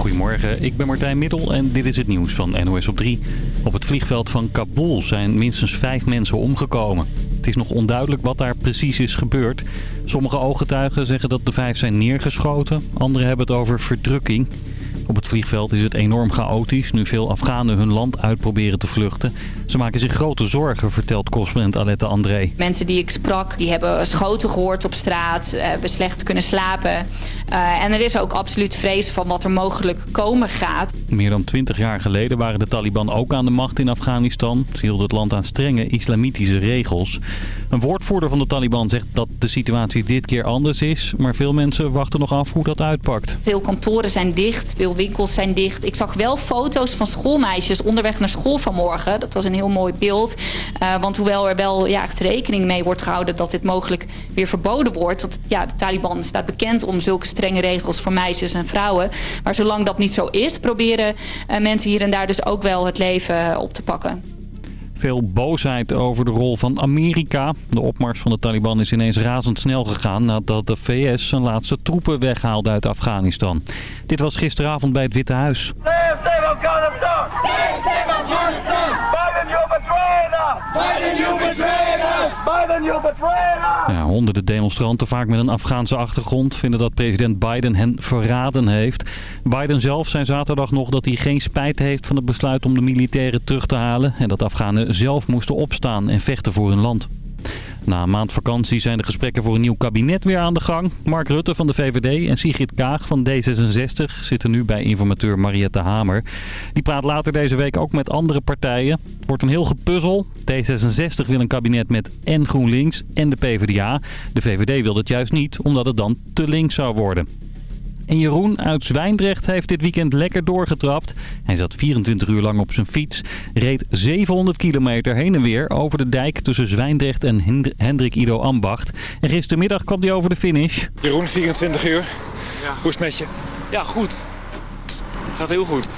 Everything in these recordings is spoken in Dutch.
Goedemorgen, ik ben Martijn Middel en dit is het nieuws van NOS op 3. Op het vliegveld van Kabul zijn minstens vijf mensen omgekomen. Het is nog onduidelijk wat daar precies is gebeurd. Sommige ooggetuigen zeggen dat de vijf zijn neergeschoten. Anderen hebben het over verdrukking. Op het vliegveld is het enorm chaotisch nu veel Afghanen hun land uit proberen te vluchten. Ze maken zich grote zorgen, vertelt correspondent Alette André. Mensen die ik sprak, die hebben schoten gehoord op straat, eh, hebben slecht kunnen slapen. Uh, en er is ook absoluut vrees van wat er mogelijk komen gaat. Meer dan twintig jaar geleden waren de Taliban ook aan de macht in Afghanistan. Ze hielden het land aan strenge islamitische regels. Een woordvoerder van de Taliban zegt dat de situatie dit keer anders is. Maar veel mensen wachten nog af hoe dat uitpakt. Veel kantoren zijn dicht, veel winkels zijn dicht. Ik zag wel foto's van schoolmeisjes onderweg naar school vanmorgen. Dat was een heel mooi beeld. Uh, want hoewel er wel ja, echt rekening mee wordt gehouden dat dit mogelijk weer verboden wordt. Want ja, de Taliban staat bekend om zulke strenge regels voor meisjes en vrouwen. Maar zolang dat niet zo is, proberen uh, mensen hier en daar dus ook wel het leven op te pakken. Veel boosheid over de rol van Amerika. De opmars van de Taliban is ineens razendsnel gegaan nadat de VS zijn laatste troepen weghaalde uit Afghanistan. Dit was gisteravond bij het Witte Huis. Save, save Biden, you betrayed us! Honderden demonstranten, vaak met een Afghaanse achtergrond, vinden dat president Biden hen verraden heeft. Biden zelf zei zaterdag nog dat hij geen spijt heeft van het besluit om de militairen terug te halen. En dat Afghanen zelf moesten opstaan en vechten voor hun land. Na een maand vakantie zijn de gesprekken voor een nieuw kabinet weer aan de gang. Mark Rutte van de VVD en Sigrid Kaag van D66 zitten nu bij informateur Mariette Hamer. Die praat later deze week ook met andere partijen. Het wordt een heel gepuzzel. D66 wil een kabinet met en GroenLinks en de PvdA. De VVD wil het juist niet, omdat het dan te links zou worden. En Jeroen uit Zwijndrecht heeft dit weekend lekker doorgetrapt. Hij zat 24 uur lang op zijn fiets, reed 700 kilometer heen en weer over de dijk tussen Zwijndrecht en Hendrik Ido Ambacht. En gistermiddag kwam hij over de finish. Jeroen, 24 uur. Ja. Hoe is het met je? Ja, goed. Gaat heel goed.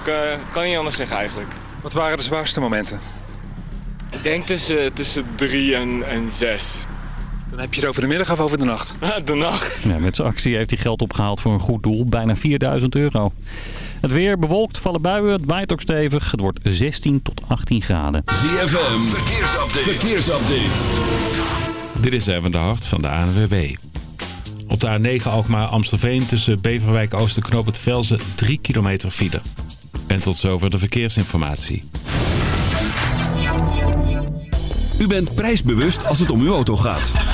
Ik uh, kan niet anders zeggen eigenlijk. Wat waren de zwaarste momenten? Ik denk tussen, tussen drie en, en zes. Dan heb je het over de middag of over de nacht? De nacht. Ja, met zijn actie heeft hij geld opgehaald voor een goed doel. Bijna 4000 euro. Het weer bewolkt, vallen buien, het waait ook stevig. Het wordt 16 tot 18 graden. ZFM, verkeersupdate. verkeersupdate. Dit is even de hart van de ANWB. Op de A9 Alkmaar Amstelveen tussen Beverwijk Oost en Knoop het Velzen 3 kilometer file. En tot zover de verkeersinformatie. U bent prijsbewust als het om uw auto gaat.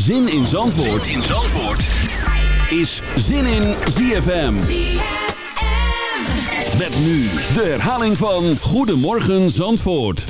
Zin in Zandvoort, In Zandvoort. is Zin in ZFM. Met nu de herhaling van Goedemorgen Zandvoort.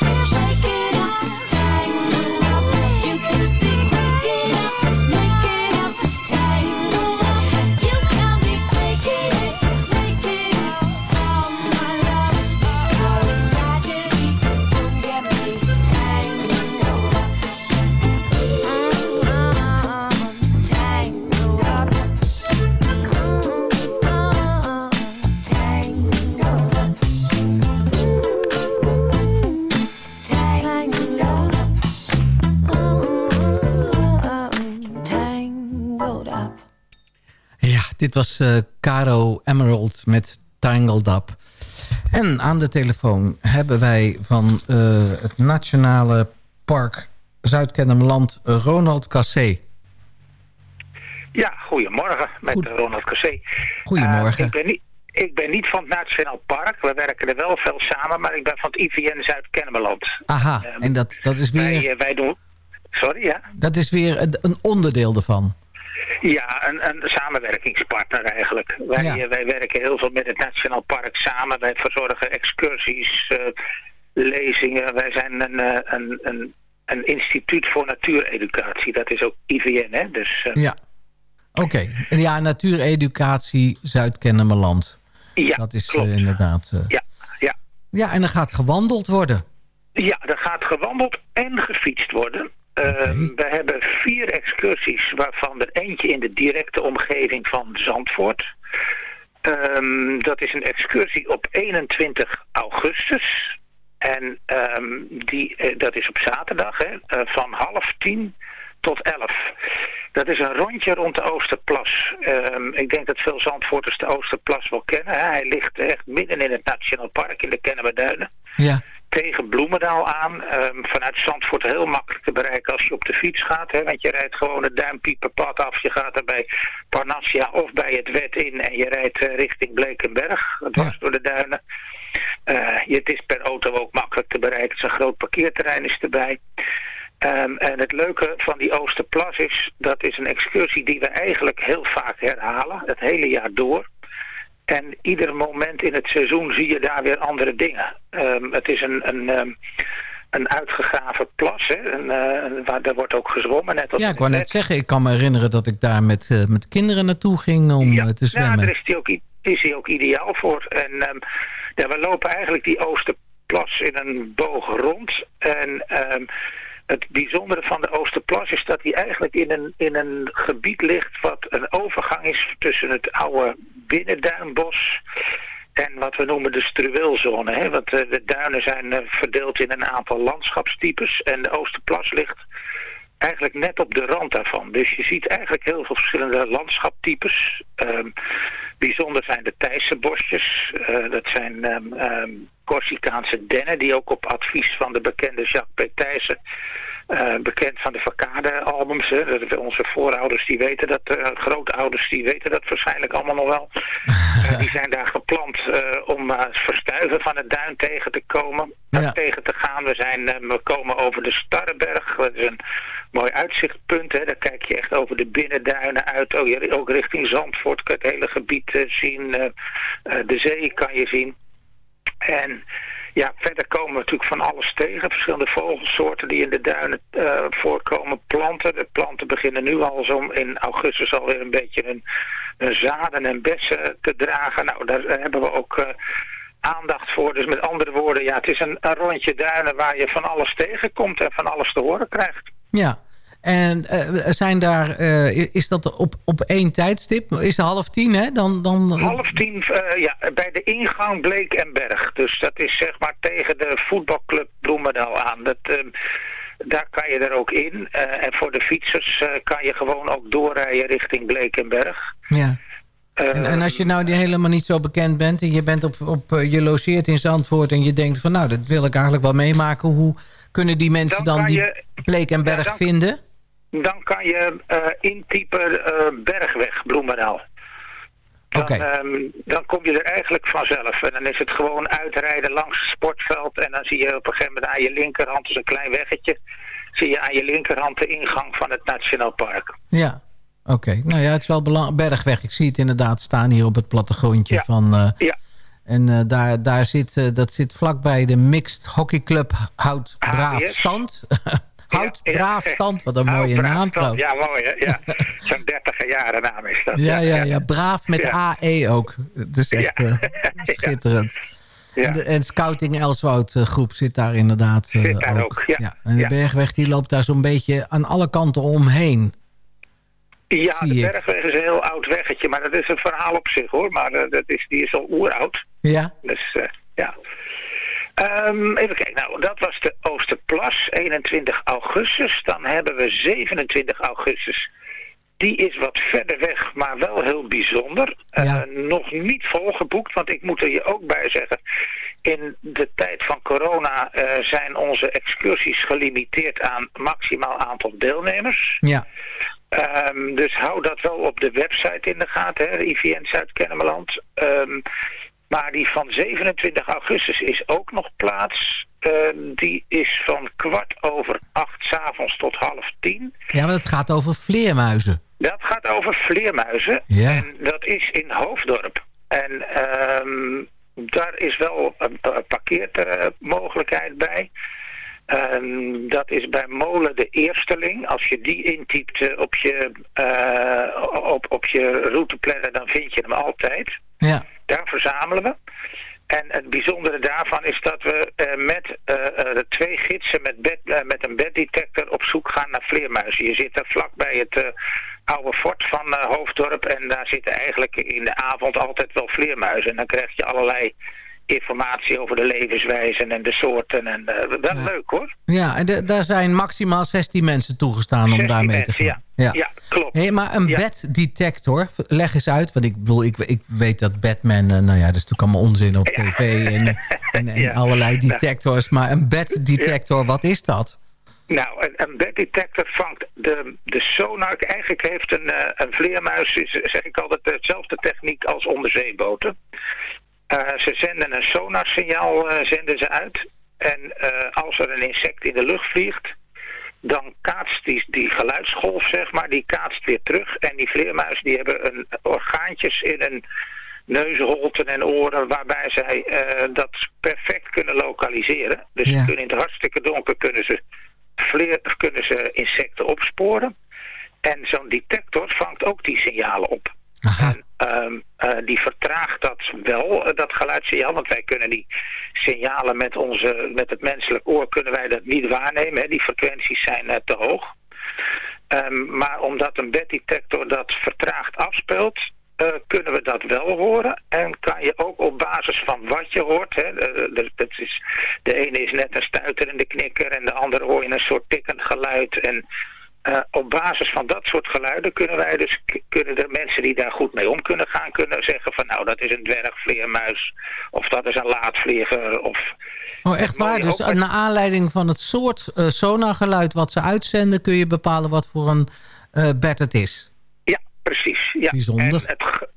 dit was eh, Caro Emerald met Tangled Up. En aan de telefoon hebben wij van eh, het Nationale Park Zuid-Kennemerland Ronald Cassé. Ja, goedemorgen met Ronald Cassé. Goedemorgen. Eh, ik, ben niet, ik ben niet van het Nationaal Park. We werken er wel veel samen, maar ik ben van het IVN Zuid-Kennemerland. Aha, en dat, dat is Wij, weer, eh, wij doen... Sorry, ja? dat is weer een, een onderdeel ervan. Ja, een, een samenwerkingspartner eigenlijk. Wij, Ja. wij werken heel veel met het Nationaal Park samen. Wij verzorgen excursies, eh, lezingen. Wij zijn een, eh, een, een, een instituut voor natuureducatie. Dat is ook IVN, hè? Dus, eh, Ja. Oké, ja, natuureducatie Zuid-Kennemerland. Ja, dat is inderdaad... Ja, ja. ja, en er gaat gewandeld worden. Ja, er gaat gewandeld en gefietst worden. Ehm, we hebben vier excursies, waarvan er eentje in de directe omgeving van Zandvoort. Ehm, dat is een excursie op 21 augustus. En ehm, die, eh, dat is op zaterdag, hè, eh, van half tien tot elf. Dat is een rondje rond de Oosterplas. Ehm, ik denk dat veel Zandvoorters de Oosterplas wel kennen. Hè. Hij ligt echt midden in het Nationaal Park in de Kennemerduinen Ja. Tegen Bloemendaal aan. Ehm, vanuit Zandvoort heel makkelijk te bereiken als je op de fiets gaat. Hè, want je rijdt gewoon het Duimpieperpad af. Je gaat er bij Parnassia of bij het Wet in. En je rijdt eh, richting Blekenberg. Dwars door de duinen. Eh, het is per auto ook makkelijk te bereiken. Het is een groot parkeerterrein is erbij. Ehm, en het leuke van die Oosterplas is, dat is een excursie die we eigenlijk heel vaak herhalen, het hele jaar door. En ieder moment in het seizoen zie je daar weer andere dingen. Ehm, het is een, een, ehm, een uitgegraven plas, hè, een, eh, waar, daar wordt ook gezwommen. Net als Ja, ik wou net zeggen, ik kan me herinneren dat ik daar met, eh, met kinderen naartoe ging om eh, te Ja, zwemmen. daar is die ook, i- is die ook ideaal voor. En ehm, ja, we lopen eigenlijk die Oosterplas in een boog rond. En het bijzondere van de Oosterplas is dat die eigenlijk in een, in een gebied ligt wat een overgang is tussen het oude binnenduinbos en wat we noemen de struweelzone. Hè? Want eh, de duinen zijn eh, verdeeld in een aantal landschapstypes en de Oosterplas ligt eigenlijk net op de rand daarvan. Dus je ziet eigenlijk heel veel verschillende landschaptypes. Ehm, bijzonder zijn de Thijsse bosjes. Eh, dat zijn ehm, Corsicaanse dennen die ook op advies van de bekende Jacques P. Thijssen Eh, bekend van de Verkade-albums. hè. Dat- Onze voorouders die weten dat, eh, grootouders die weten dat waarschijnlijk allemaal nog wel. Eh, die zijn daar geplant om verstuiven van het duin tegen te komen. Ja. Tegen te gaan. We, zijn, we komen over de Starrenberg. Dat is een mooi uitzichtpunt. Hè. Daar kijk je echt over de binnenduinen uit. Ook, ook richting Zandvoort kan je het hele gebied zien. De zee kan je zien. En ja, verder komen we natuurlijk van alles tegen. Verschillende vogelsoorten die in de duinen eh, voorkomen. Planten. De planten beginnen nu al zo in augustus alweer een beetje een, een zaden en bessen te dragen. Nou, daar hebben we ook eh, aandacht voor. Dus met andere woorden, ja, het is een, een rondje duinen waar je van alles tegenkomt en van alles te horen krijgt. Ja. En eh, zijn daar, eh, is dat op, op één tijdstip? Is het half tien, hè? Dan, dan, Half tien eh, ja, bij de ingang Bleek en Berg. Dus dat is zeg maar tegen de voetbalclub Bloemendaal aan. Dat, eh, daar kan je er ook in. En voor de fietsers kan je gewoon ook doorrijden richting Bleek en Berg. Ja. En, en als je nou die helemaal niet zo bekend bent... en je, bent op, op, je logeert in Zandvoort en je denkt van... nou, dat wil ik eigenlijk wel meemaken. Hoe kunnen die mensen Dan die Bleek en Berg dan- vinden? Dan kan je intypen eh, Bergweg Bloemendaal. Dan, ehm, dan kom je er eigenlijk vanzelf. En dan is het gewoon uitrijden langs het sportveld. En dan zie je op een gegeven moment aan je linkerhand, dus een klein weggetje... zie je aan je linkerhand de ingang van het Nationaal Park. Ja, oké. Nou ja, het is wel belangrijk. Bergweg, ik zie het inderdaad staan hier op het plattegrondje van... eh, Ja. En daar, daar zit, dat zit vlakbij de Mixed Hockey Club Hout Braaf Hout Ja. Braaf Stand, wat een mooie naam trouwens. Ja, mooi hè. Ja. Zo'n 30 jaren naam is dat. Ja, ja, ja, braaf met. AE ook. Het is echt eh, schitterend. Ja. En, de, en Scouting Elswoud eh, groep zit daar inderdaad eh, Zit daar ook, ja. En de Ja. Bergweg die loopt daar zo'n beetje aan alle kanten omheen. Ja, Zie de ik. Bergweg is een heel oud weggetje, maar dat is een verhaal op zich hoor. Maar dat is, die is al oeroud. Ja? Dus ja. Ehm, even kijken, nou dat was de Oosterplas, 21 augustus. Dan hebben we 27 augustus. Die is wat verder weg, maar wel heel bijzonder. Eh, nog niet volgeboekt, want ik moet er je ook bij zeggen... in de tijd van corona eh, zijn onze excursies gelimiteerd aan maximaal aantal deelnemers. Ja. Ehm, dus hou dat wel op de website in de gaten, hè, IVN Zuid-Kennemerland. Ehm, maar die van 27 augustus is ook nog plaats. Ehm, die is van kwart over acht 's avonds tot half tien. Ja, maar het gaat over vleermuizen. Dat gaat over vleermuizen. Ja. En dat is in Hoofddorp. En ehm, daar is wel een, een parkeermogelijkheid bij. Ehm, dat is bij Molen de Eersteling. Als je die intypt eh, op, je, eh, op, op je routeplanner, dan vind je hem altijd. Ja. Daar verzamelen we. En het bijzondere daarvan is dat we eh, met eh, eh, de twee gidsen met, bed, met een beddetector op zoek gaan naar vleermuizen. Je zit daar vlak bij het oude fort van Hoofddorp en daar zitten eigenlijk in de avond altijd wel vleermuizen. En dan krijg je allerlei informatie over de levenswijzen en de soorten. En, eh, wel leuk hoor. Ja, en de- daar zijn maximaal 16 mensen toegestaan om 16 daarmee te gaan. ja. Ja, klopt. Hey, maar een Ja. beddetector, leg eens uit. Want ik bedoel, ik, ik weet dat Batman, eh, nou ja, dat is natuurlijk allemaal onzin op tv en, en, en Ja. allerlei detectors. Maar een beddetector, wat is dat? Nou, een, een beddetector vangt de, de sonar. Eigenlijk heeft een, eh, een vleermuis, is, zeg ik altijd, dezelfde techniek als onderzeeboten. Eh, ze zenden een sonarsignaal eh, zenden ze uit. En eh, als er een insect in de lucht vliegt, dan kaatst die, die geluidsgolf, zeg maar, die kaatst weer terug. En die vleermuizen die hebben een, orgaantjes in hun neusholten en oren waarbij zij dat perfect kunnen lokaliseren. Dus Ja. ze kunnen in het hartstikke donker kunnen ze, vleer, kunnen ze insecten opsporen. En zo'n detector vangt ook die signalen op. Eh, die vertraagt dat wel, eh, dat geluidssignaal. Want wij kunnen die signalen met, onze, met het menselijk oor kunnen wij dat niet waarnemen. Hè. Die frequenties zijn eh, te hoog. Ehm, maar omdat een beddetector dat vertraagd afspeelt, kunnen we dat wel horen. En kan je ook op basis van wat je hoort. Hè, de, dat is, de ene is net een stuiterende knikker en de andere hoor je een soort tikkend geluid. En eh, op basis van dat soort geluiden kunnen wij dus, kunnen de mensen die daar goed mee om kunnen gaan, kunnen zeggen van nou dat is een dwergvleermuis of dat is een laadvlieger of... Oh, echt waar? Dus met- naar aanleiding van het soort sonargeluid wat ze uitzenden... kun je bepalen wat voor een eh bed het is. Ja, precies. Ja. Bijzonder. En, het,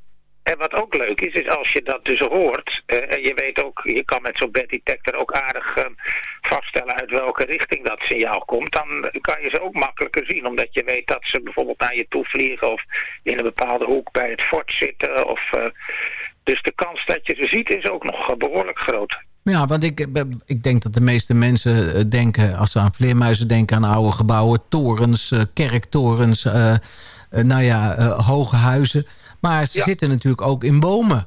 en wat ook leuk is, is als je dat dus hoort, en je weet ook, je kan met zo'n bed detector ook aardig eh, vaststellen uit welke richting dat signaal komt, dan kan je ze ook makkelijker zien, omdat je weet dat ze bijvoorbeeld naar je toe vliegen of in een bepaalde hoek bij het fort zitten. Of, eh, dus de kans dat je ze ziet is ook nog eh, behoorlijk groot. Ja, want ik, eh, ik denk dat de meeste mensen eh, denken... als ze aan vleermuizen denken aan oude gebouwen... torens, kerktorens, nou ja, hoge huizen. Maar ze Ja. zitten natuurlijk ook in bomen.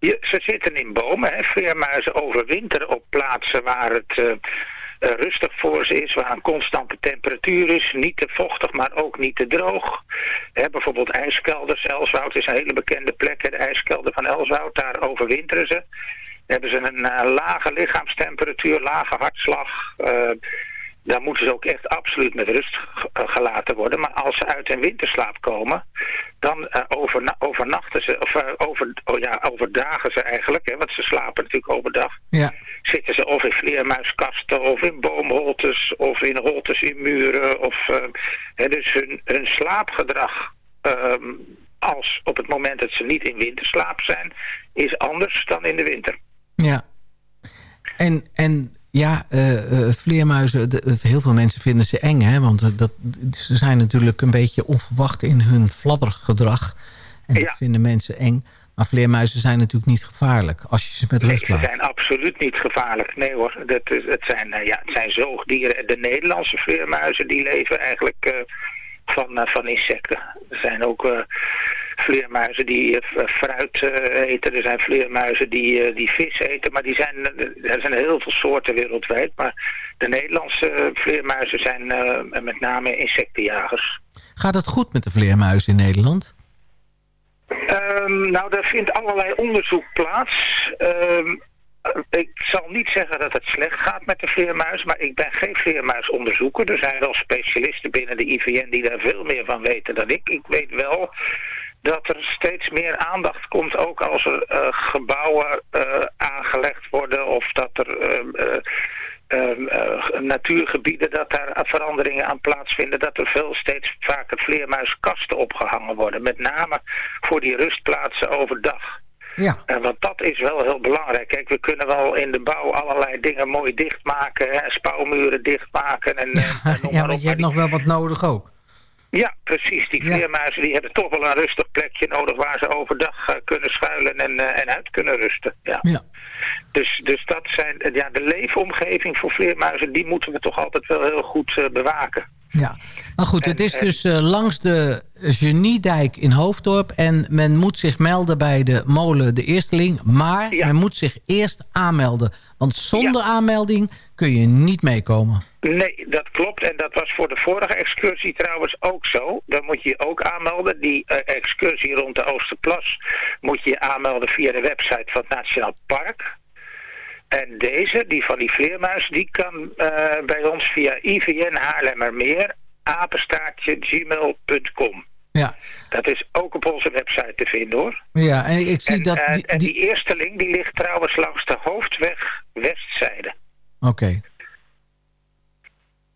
Ze zitten in bomen. Hè. Vleermuizen overwinteren op plaatsen waar het eh, eh, rustig voor ze is, waar een constante temperatuur is. Niet te vochtig, maar ook niet te droog. Hè, bijvoorbeeld ijskelders. Elswoud is een hele bekende plek. De ijskelder van Elswoud, daar overwinteren ze. Hebben ze een eh, lage lichaamstemperatuur, lage hartslag. Daar moeten ze ook echt absoluut met rust eh, gelaten worden. Maar als ze uit een winterslaap komen, dan overna- overnachten ze, of eh, over, oh ja, overdagen ze eigenlijk, hè, want ze slapen natuurlijk overdag. Ja. Zitten ze of in vleermuiskasten, of in boomholtes, of in holtes in muren. Of, hè, dus hun, hun slaapgedrag, ehm, als op het moment dat ze niet in winterslaap zijn, is anders dan in de winter. Ja. En, en ja, eh, eh, vleermuizen, de- heel veel mensen vinden ze eng. Hè? Want eh, dat, ze zijn natuurlijk een beetje onverwacht in hun fladdergedrag. En dat vinden mensen eng. Maar vleermuizen zijn natuurlijk niet gevaarlijk als je ze met Nee, rust ze laat. zijn absoluut niet gevaarlijk. Nee hoor, dat is, het, zijn, eh, ja, het zijn zoogdieren. De Nederlandse vleermuizen die leven eigenlijk eh, van, eh, van insecten. Er zijn ook eh, vleermuizen die eh, fruit eh, eten. Er zijn vleermuizen die, eh, die vis eten. Maar die zijn, er zijn heel veel soorten wereldwijd. Maar de Nederlandse vleermuizen zijn met name insectenjagers. Gaat het goed met de vleermuizen in Nederland? Ehm, nou, er vindt allerlei onderzoek plaats. Ehm, ik zal niet zeggen dat het slecht gaat met de vleermuis, maar ik ben geen vleermuisonderzoeker. Er zijn wel specialisten binnen de IVN die daar veel meer van weten dan ik. Ik weet wel dat er steeds meer aandacht komt, ook als er eh, gebouwen eh, aangelegd worden of dat er ehm, eh, ehm, eh, natuurgebieden, dat daar veranderingen aan plaatsvinden, dat er veel steeds vaker vleermuiskasten opgehangen worden. Met name voor die rustplaatsen overdag. Ja. En want dat is wel heel belangrijk. Kijk, we kunnen wel in de bouw allerlei dingen mooi dichtmaken, hè, spouwmuren dichtmaken en, en- en Ja, maar maar op. je hebt nog wel wat nodig ook. Ja, precies. Die vleermuizen die hebben toch wel een rustig plekje nodig waar ze overdag eh, kunnen schuilen en, eh, en uit kunnen rusten. Ja. Ja. Dus, dus dat zijn, ja, de leefomgeving voor vleermuizen, die moeten we toch altijd wel heel goed eh, bewaken. Ja, maar goed, het is en- dus eh, langs de Geniedijk in Hoofddorp... en men moet zich melden bij de molen De Eersteling... maar men moet zich eerst aanmelden. Want zonder aanmelding kun je niet meekomen. Nee, dat klopt. En dat was voor de vorige excursie trouwens ook zo. Dan moet je je ook aanmelden. Die eh, excursie rond de Oosterplas moet je je aanmelden via de website van het Nationaal Park. En deze, die van die vleermuis, die kan eh, bij ons via IVN Haarlemmermeer, apenstaartje gmail.com. Ja. Dat is ook op onze website te vinden hoor. Ja, en ik zie En, dat... eh, die- en die- eerste link die ligt trouwens langs de hoofdweg westzijde. Oké.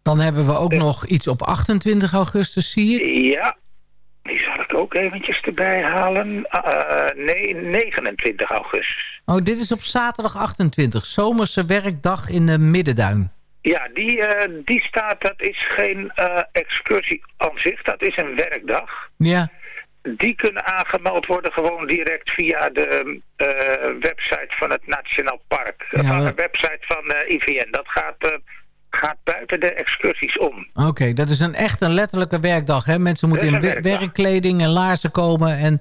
Dan hebben we ook nog iets op 28 augustus, zie ik. Ja, ik ook eventjes erbij halen. Eh, nee, 29 augustus. Oh, dit is op zaterdag 28. Zomerse werkdag in de Middenduin. Ja, die, eh, die staat, dat is geen eh, excursie aan zich, dat is een werkdag. Ja. Die kunnen aangemeld worden gewoon direct via de eh, website van het Nationaal Park. Ja, van we- de website van IVN. Dat gaat, gaat buiten de excursies om. Oké, dat is een echt een letterlijke werkdag. Hè? Mensen moeten in werkdag. werkkleding en laarzen komen. En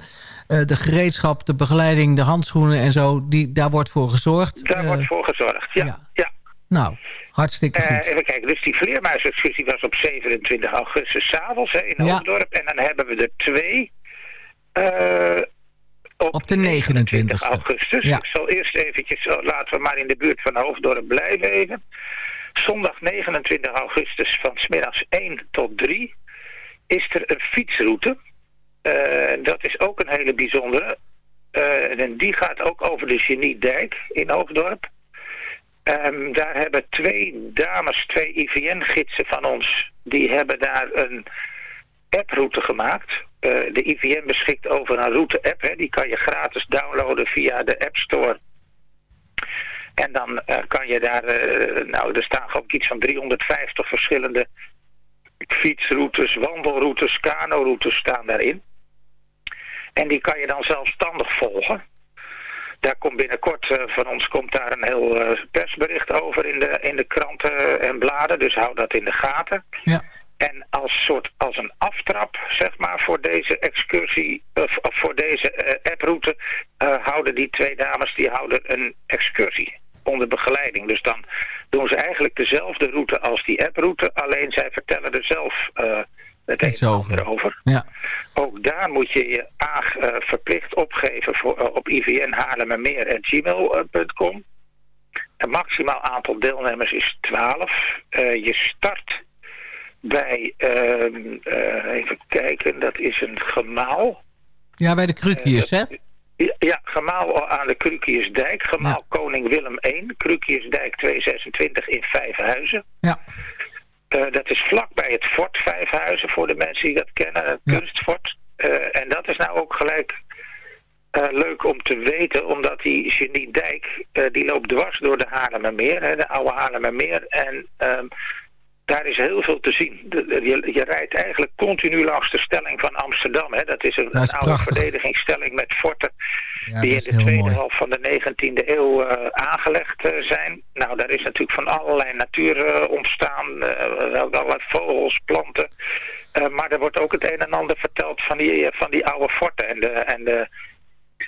eh, de gereedschap, de begeleiding, de handschoenen en zo, die, daar wordt voor gezorgd. Daar Eh, wordt voor gezorgd, ja. ja. Nou, hartstikke Eh, goed. even kijken, dus die vleermuisexcursie was op 27 augustus s'avonds in Ja. Hoofddorp. En dan hebben we er twee op, Op de 29e. augustus. Ja. Ik zal eerst eventjes, oh, laten we maar in de buurt van Hoofddorp blijven even. Zondag 29 augustus van smiddags 1 tot 3 is er een fietsroute. Eh, dat is ook een hele bijzondere. Eh, en die gaat ook over de Geniedijk in Hoofddorp. Ehm, daar hebben twee dames, twee IVN-gidsen van ons, die hebben daar een approute gemaakt. Eh, de IVN beschikt over een route-app, die kan je gratis downloaden via de App Store. En dan eh, kan je daar, eh, nou er staan gewoon iets van 350 verschillende fietsroutes, wandelroutes, kanoroutes staan daarin. En die kan je dan zelfstandig volgen. Daar komt binnenkort eh, van ons komt daar een heel persbericht over in de, in de kranten en bladen. Dus hou dat in de gaten. Ja. En als soort als een aftrap, zeg maar, voor deze excursie, of, of voor deze approute, houden die twee dames die houden een excursie onder begeleiding. Dus dan doen ze eigenlijk dezelfde route als die approute, alleen zij vertellen er zelf eh, het een over. over. Ja. Ook daar moet je je aag eh, verplicht opgeven voor, eh, op ivnhaarlemmermeer.gmail.com. Een maximaal aantal deelnemers is 12. Eh, je start bij, ehm, eh, even kijken, dat is een gemaal. Ja, bij de krukjes, hè? Ja, gemaal aan de Krukiersdijk. Gemaal Koning Willem I. Krukiersdijk 226 in Vijfhuizen. Ja. Eh, dat is vlakbij het fort Vijfhuizen voor de mensen die dat kennen. Het kunstfort. Eh, en dat is nou ook gelijk eh, leuk om te weten. Omdat die Geniedijk, eh die loopt dwars door de Haarlemmermeer. Hè, de oude Haarlemmermeer. En ehm, daar is heel veel te zien. Je, je rijdt eigenlijk continu langs de stelling van Amsterdam. Hè. Dat is een, Dat is een oude verdedigingsstelling met forten Ja, die in de tweede mooi. helft van de 19e eeuw eh, aangelegd eh, zijn. Nou, daar is natuurlijk van allerlei natuur ontstaan. eh, ook allerlei vogels, planten. Maar er wordt ook het een en ander verteld van die, van die oude forten. En de, en de,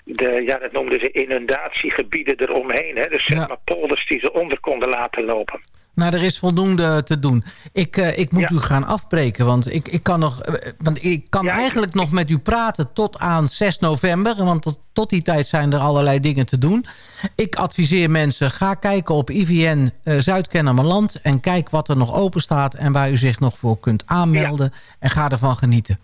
de, ja, dat noemden ze inundatiegebieden eromheen. Hè? Dus zeg maar polders die ze onder konden laten lopen. Nou, er is voldoende te doen. Ik, eh, ik moet u gaan afbreken, want ik, ik kan, nog, eh, want ik kan eigenlijk nog met u praten tot aan 6 november. Want tot, tot die tijd zijn er allerlei dingen te doen. Ik adviseer mensen, ga kijken op IVN eh Zuid-Kennemerland... en kijk wat er nog open staat en waar u zich nog voor kunt aanmelden. En ga ervan genieten.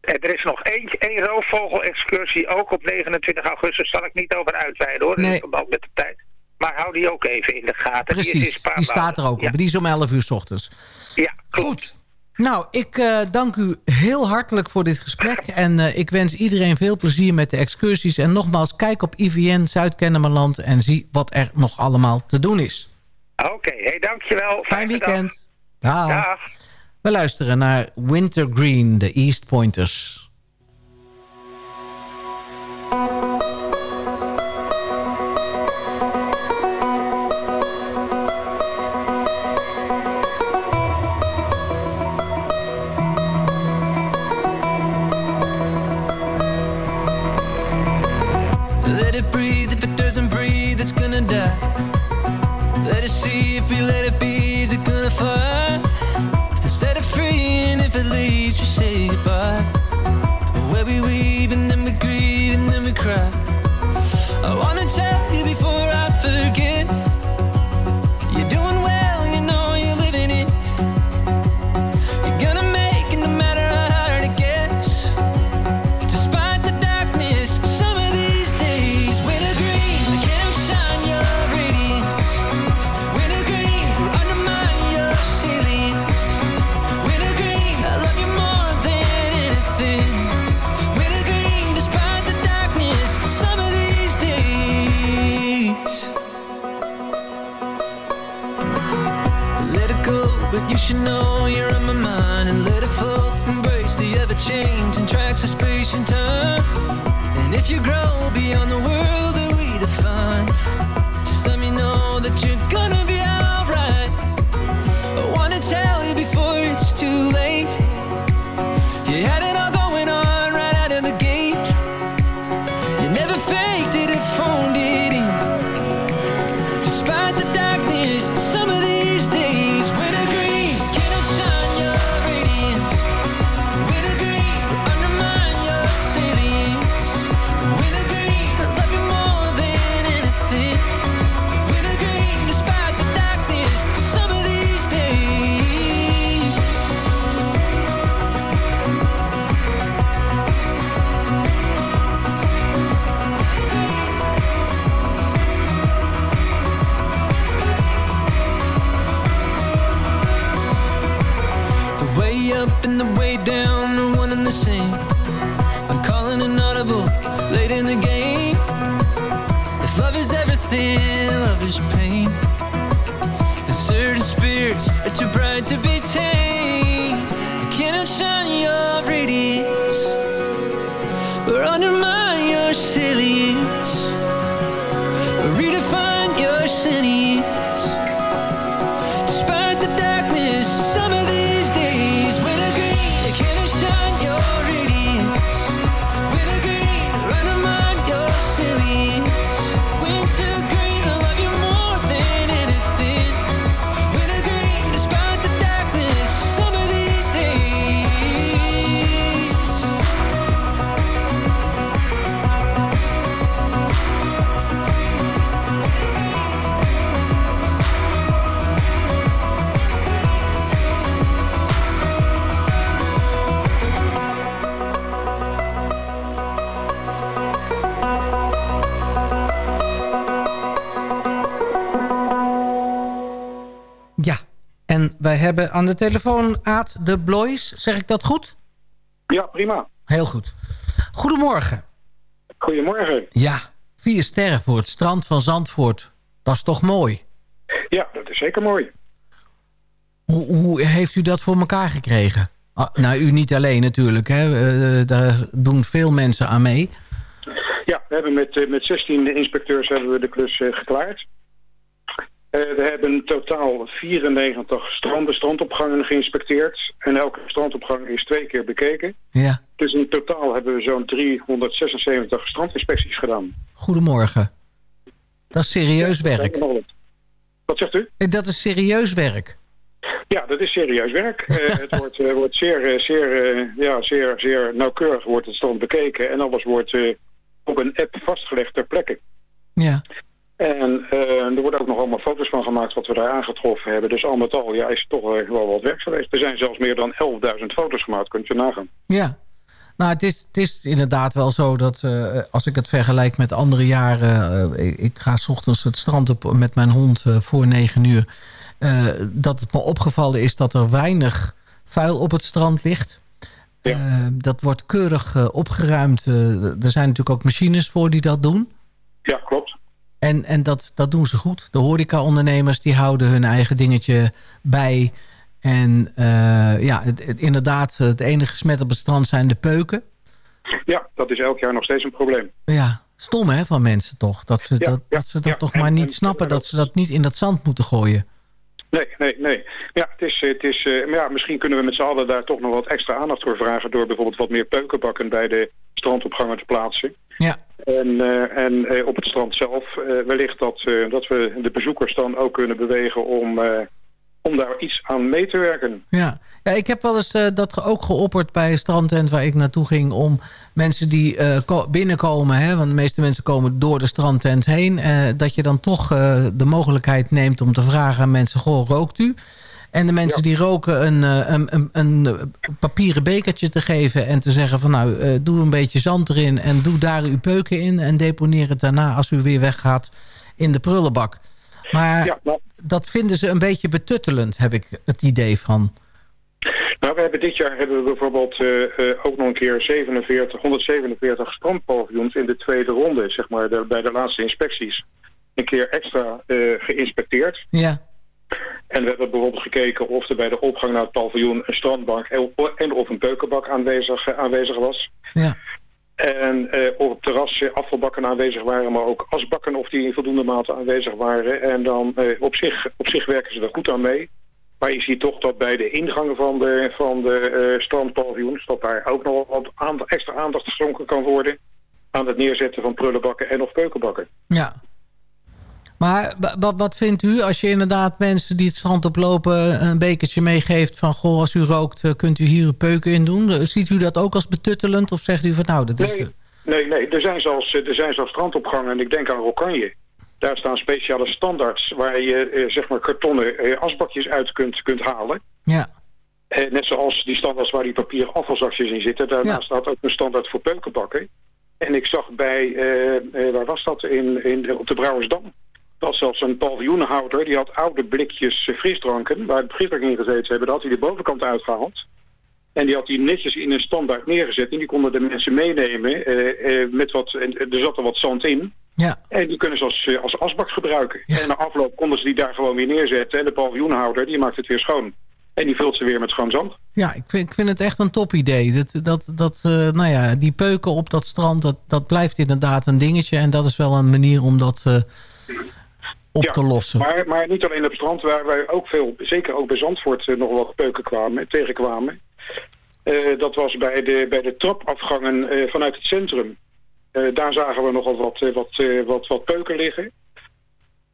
En er is nog eentje, één roofvogel-excursie, ook op 29 augustus. Zal ik niet over uitweiden hoor, in verband met de tijd. Maar hou die ook even in de gaten. die, is Precies, die Spaarnwoude. staat er ook Ja. op. Die is om 11 uur s ochtends. Ja, Goed. Nou, ik eh, dank u heel hartelijk voor dit gesprek. En eh, ik wens iedereen veel plezier met de excursies. En nogmaals, kijk op IVN Zuid-Kennemerland... en zie wat er nog allemaal te doen is. Oké, hey, dankjewel. Fijn weekend. Dag. Dag. We luisteren naar Wintergreen, de East Pointers. You grow hebben aan de telefoon Aad de Blois. Zeg ik dat goed? Ja, prima. Heel goed. Goedemorgen. Goedemorgen. Ja, vier sterren voor het strand van Zandvoort. Dat is toch mooi? Ja, dat is zeker mooi. Hoe, hoe heeft u dat voor elkaar gekregen? Ah, nou, u niet alleen natuurlijk. Hè. Eh, daar doen veel mensen aan mee. Ja, we hebben met, eh, met 16 inspecteurs hebben we de klus eh, geklaard. Eh, we hebben totaal 94 stranden, strandopgangen geïnspecteerd. En elke strandopgang is twee keer bekeken. Ja. Dus in totaal hebben we zo'n 376 strandinspecties gedaan. Goedemorgen. Dat is serieus werk. Wat zegt u? Eh, Dat is serieus werk. Ja, dat is serieus werk. Eh, het wordt, wordt zeer, zeer, ja, zeer, zeer nauwkeurig wordt het strand bekeken. En alles wordt op een app vastgelegd ter plekke. Ja. En eh, er worden ook nog allemaal foto's van gemaakt wat we daar aangetroffen hebben. Dus al met al ja, is het toch eh, wel wat werk geweest. Er zijn zelfs meer dan 11.000 foto's gemaakt, kunt je nagaan. Ja. Nou, het is, het is inderdaad wel zo dat eh, als ik het vergelijk met andere jaren... ik, ga 's ochtends het strand op met mijn hond voor negen uur... dat het me opgevallen is dat er weinig vuil op het strand ligt. Eh, dat wordt keurig opgeruimd. Er zijn natuurlijk ook machines voor die dat doen. Ja, klopt. En, en dat, dat doen ze goed. De horeca-ondernemers die houden hun eigen dingetje bij. En eh, ja, het, het- inderdaad, het enige smet op het strand zijn de peuken. Ja, dat is elk jaar nog steeds een probleem. Ja, stom hè, van mensen toch? Dat ze dat, dat, ze dat toch maar niet snappen dat ze dat niet in dat zand moeten gooien. Nee, nee, nee. Ja, het is, het is, eh, maar ja, misschien kunnen we met z'n allen daar toch nog wat extra aandacht voor vragen... door bijvoorbeeld wat meer peukenbakken bij de strandopgangen te plaatsen. Ja. En, eh, en eh, op het strand zelf eh, wellicht dat, dat we de bezoekers dan ook kunnen bewegen om, om daar iets aan mee te werken. Ja, ja ik heb wel eens dat ook geopperd bij strandtent waar ik naartoe ging... om mensen die ko- binnenkomen, hè, want de meeste mensen komen door de strandtent heen... dat je dan toch de mogelijkheid neemt om te vragen aan mensen... goh, rookt u? En de mensen die roken een, eh, een, een, een eh, papieren bekertje te geven... en te zeggen van nou, eh, doe een beetje zand erin... en doe daar uw peuken in en deponeer het daarna als u weer weggaat in de prullenbak. Maar dat vinden ze een beetje betuttelend, heb ik het idee van. Nou, we hebben dit jaar hebben we bijvoorbeeld ook nog een keer 47, 147 strandpaviljoens in de tweede ronde, zeg maar, de- bij de laatste inspecties. Een keer extra geïnspecteerd. Ja. En we hebben bijvoorbeeld gekeken of er bij de opgang naar het paviljoen een strandbank en en of een peukenbak aanwezig, eh, aanwezig was. Ja. En eh, op het terras eh, afvalbakken aanwezig waren, maar ook asbakken of die in voldoende mate aanwezig waren. En dan eh, op, zich, op zich werken ze er goed aan mee. Maar je ziet toch dat bij de ingangen van de, van de eh, strandpaviljoens, dat daar ook nog wat aandacht, extra aandacht geschonken kan worden aan het neerzetten van prullenbakken en of keukenbakken. Ja. Maar wa- wat, wat vindt u als je inderdaad mensen die het strand oplopen... een bekertje meegeeft van... goh, als u rookt, eh, kunt u hier uw peuken in doen? Eh, Ziet u dat ook als betuttelend? Of zegt u van nou, dat is... Nee, nee, nee. Er, zijn zelfs, eh, er zijn zelfs strandopgangen, en ik denk aan Rokanje. Daar staan speciale standaards waar je zeg maar kartonnen asbakjes uit kunt, kunt halen. Ja. Net zoals die standaards waar die papieren afvalzakjes in zitten. Daarnaast staat ook een standaard voor peukenbakken. En ik zag bij, eh, waar was dat, in, in, op de Brouwersdam. Dat was zelfs een paviljoenhouder, die had oude blikjes eh, frisdranken... waar het frisdrank in gezeten hebben, dat had hij de bovenkant uitgehaald. En die had hij netjes in een standaard neergezet. En die konden de mensen meenemen. eh, eh, met wat, en er zat er wat zand in. Ja. En die kunnen ze als, als asbak gebruiken. En na afloop konden ze die daar gewoon weer neerzetten. En de paviljoenhouder die maakt het weer schoon. En die vult ze weer met schoon zand. Ja, ik vind, ik vind het echt een top idee. Dat, dat, dat, nou ja, die peuken op dat strand, dat, dat blijft inderdaad een dingetje. En dat is wel een manier om dat op Ja, te lossen. Maar, maar niet alleen op het strand, waar wij ook veel, zeker ook bij Zandvoort, eh, nog wat peuken kwamen, tegenkwamen. Eh, dat was bij de, bij de trapafgangen eh, vanuit het centrum. Daar zagen we nogal wat, wat, wat, wat peuken liggen.